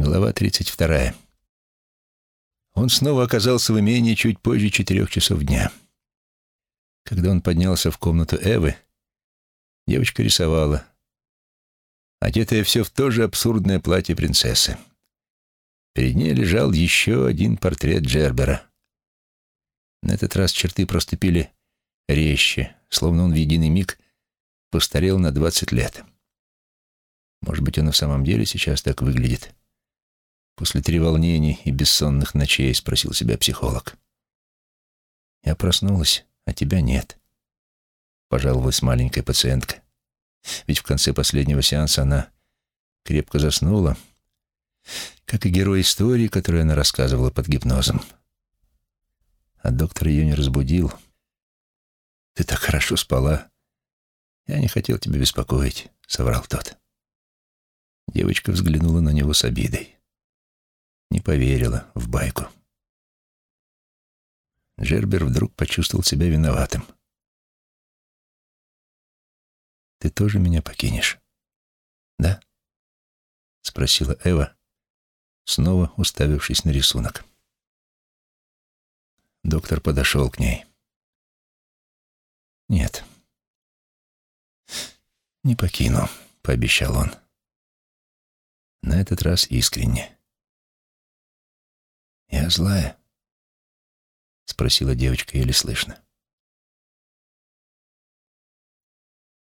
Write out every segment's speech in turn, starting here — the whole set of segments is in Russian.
Глава 32. Он снова оказался в имении чуть позже четырех часов дня. Когда он поднялся в комнату Эвы, девочка рисовала, одетая все в то же абсурдное платье принцессы. Перед ней лежал еще один портрет Джербера. На этот раз черты проступили резче, словно он в единый миг постарел на двадцать лет. Может быть, он и в самом деле сейчас так выглядит. После треволнений и бессонных ночей спросил себя психолог. Я проснулась, а тебя нет. Пожаловалась маленькая пациентка. Ведь в конце последнего сеанса она крепко заснула, как и герой истории, которую она рассказывала под гипнозом. А доктор ее не разбудил. «Ты так хорошо спала. Я не хотел тебя беспокоить», — соврал тот. Девочка взглянула на него с обидой поверила в байку. Джербер вдруг почувствовал себя виноватым. «Ты тоже меня покинешь, да?» — спросила Эва, снова уставившись на рисунок. Доктор подошел к ней. «Нет, не покину», — пообещал он. На этот раз искренне. «Я злая?» — спросила девочка еле слышно.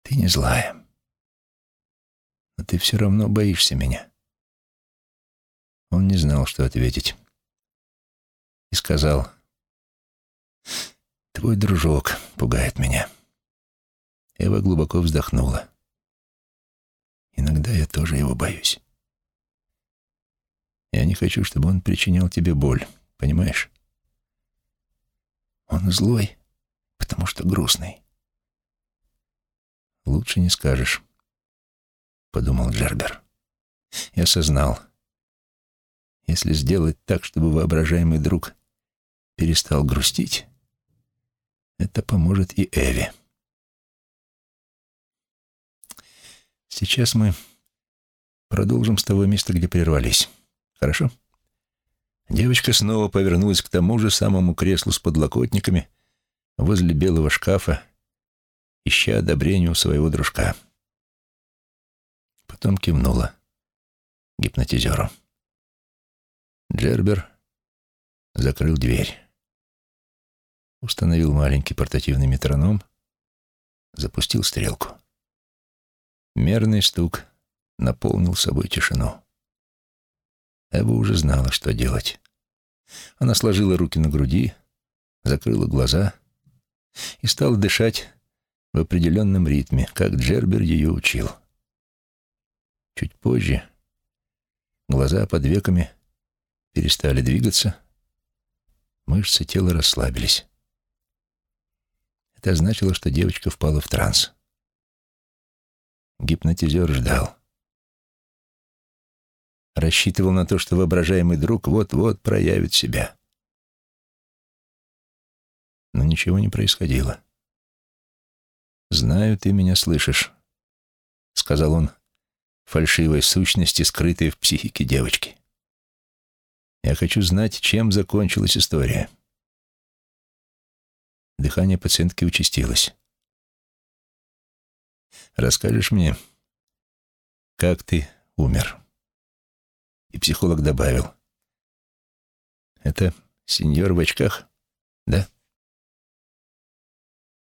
«Ты не злая, но ты все равно боишься меня». Он не знал, что ответить. И сказал, «Твой дружок пугает меня». Эва глубоко вздохнула. «Иногда я тоже его боюсь». Я не хочу, чтобы он причинял тебе боль, понимаешь? Он злой, потому что грустный. Лучше не скажешь, подумал Джербер. И осознал, если сделать так, чтобы воображаемый друг перестал грустить, это поможет и Эви. Сейчас мы продолжим с того места, где прервались. Хорошо?» Девочка снова повернулась к тому же самому креслу с подлокотниками возле белого шкафа, ища одобрения у своего дружка. Потом кивнула гипнотизеру. Джербер закрыл дверь. Установил маленький портативный метроном, запустил стрелку. Мерный стук наполнил собой тишину. Эва уже знала, что делать. Она сложила руки на груди, закрыла глаза и стала дышать в определенном ритме, как Джербер ее учил. Чуть позже глаза под веками перестали двигаться, мышцы тела расслабились. Это значило, что девочка впала в транс. Гипнотизер ждал рассчитывал на то, что воображаемый друг вот-вот проявит себя. Но ничего не происходило. «Знаю, ты меня слышишь», — сказал он фальшивой сущности, скрытой в психике девочки. «Я хочу знать, чем закончилась история». Дыхание пациентки участилось. «Расскажешь мне, как ты умер?» И психолог добавил. «Это сеньор в очках, да?»